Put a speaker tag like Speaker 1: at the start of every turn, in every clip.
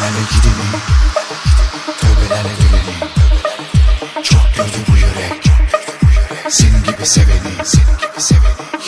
Speaker 1: Yeminlerle gideni Tövbelerle döneni Çok gördü bu yürek. Senin gibi seveni Senin gibi seveni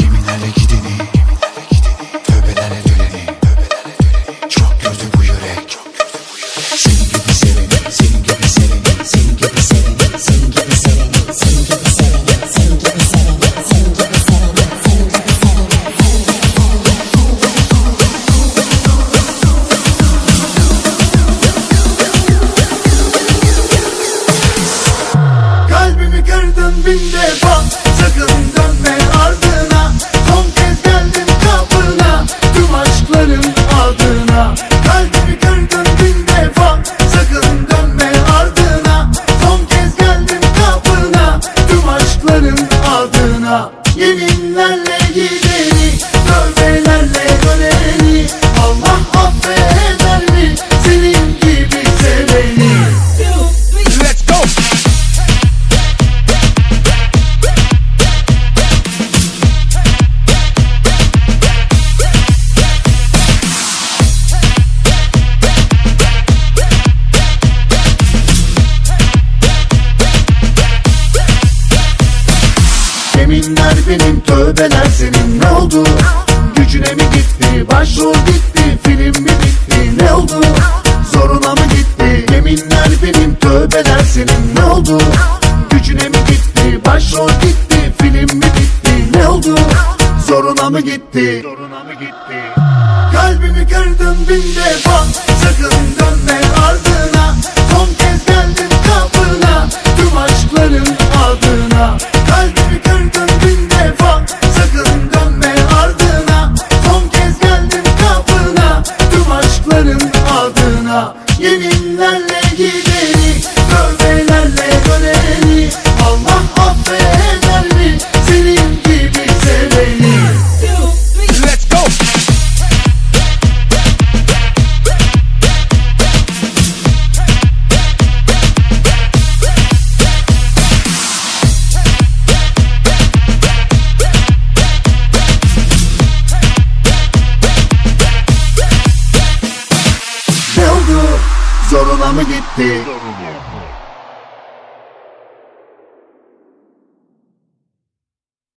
Speaker 2: bin defa. Sakın dönme ardına. Son kez geldim kapına. Tüm aşkların adına Kalbimi kırdın bin defa. Sakın dönme ardına. Son kez geldim kapına. Tüm aşkların adına Yeminlerle gideni. Tövbelerle Yeminler benim tövbeler senin ne oldu? Gücüne mi gitti? Başrol gitti, film mi bitti? Ne oldu? Zoruna mı gitti? Yeminler benim tövbeler senin ne oldu? Gücüne mi gitti? Başrol gitti, film mi bitti? Ne oldu? Zoruna mı gitti? Zoruna mı gitti? Kalbimi kırdın bin defa Zoruna mı gitti? Zoruna.